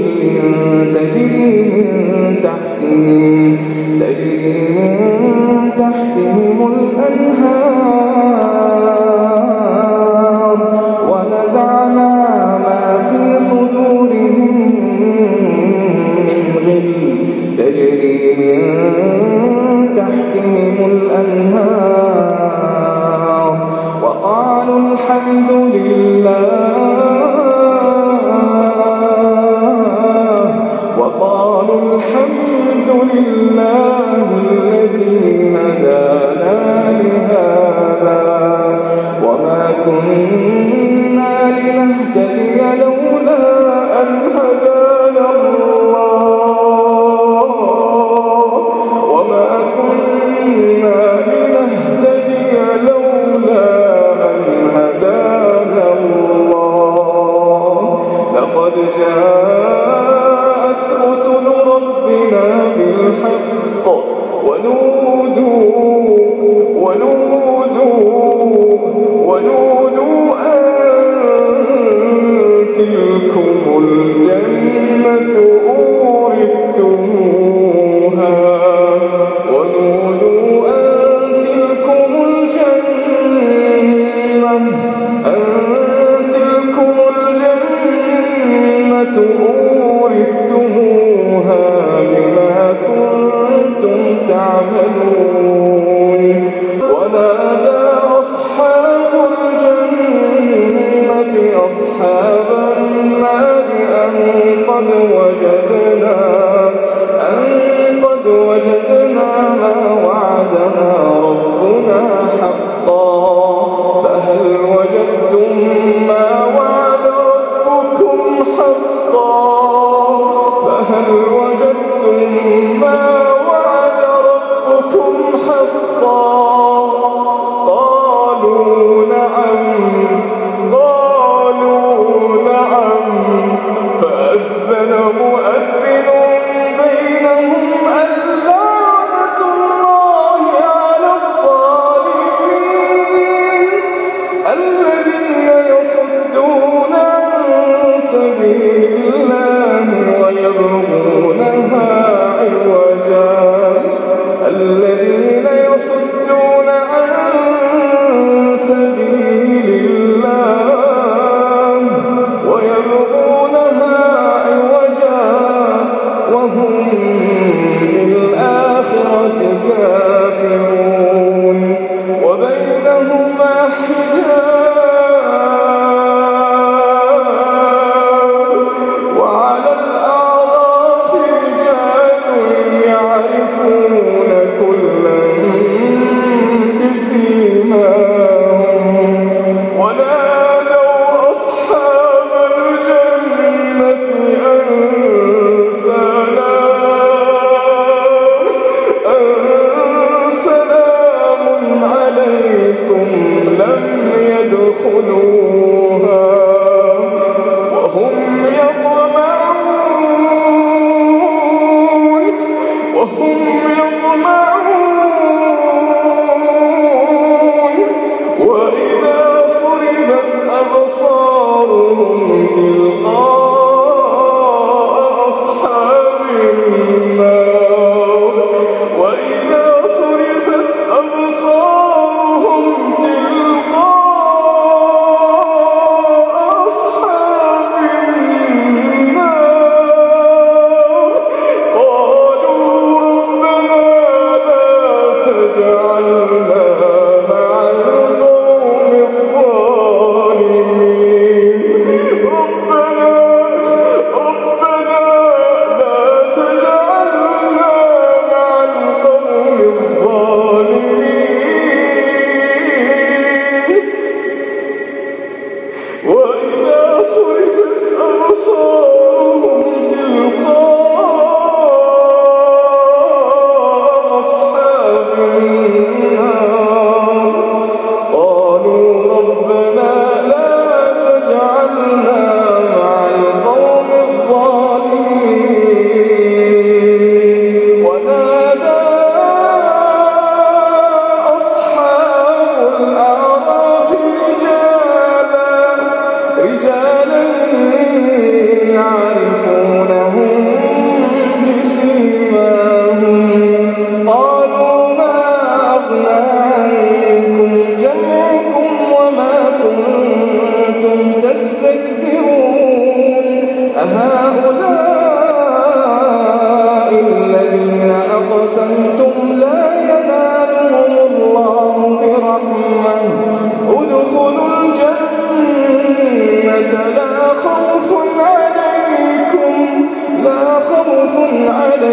غل تجري من تحتهم تجري من تحتهم الأنهار. ونزعنا ما في صدورهم من غل تجري من تحتهم الأنهار. وما الجنة أورثتموها. حقا وهم عنا خوف عليهم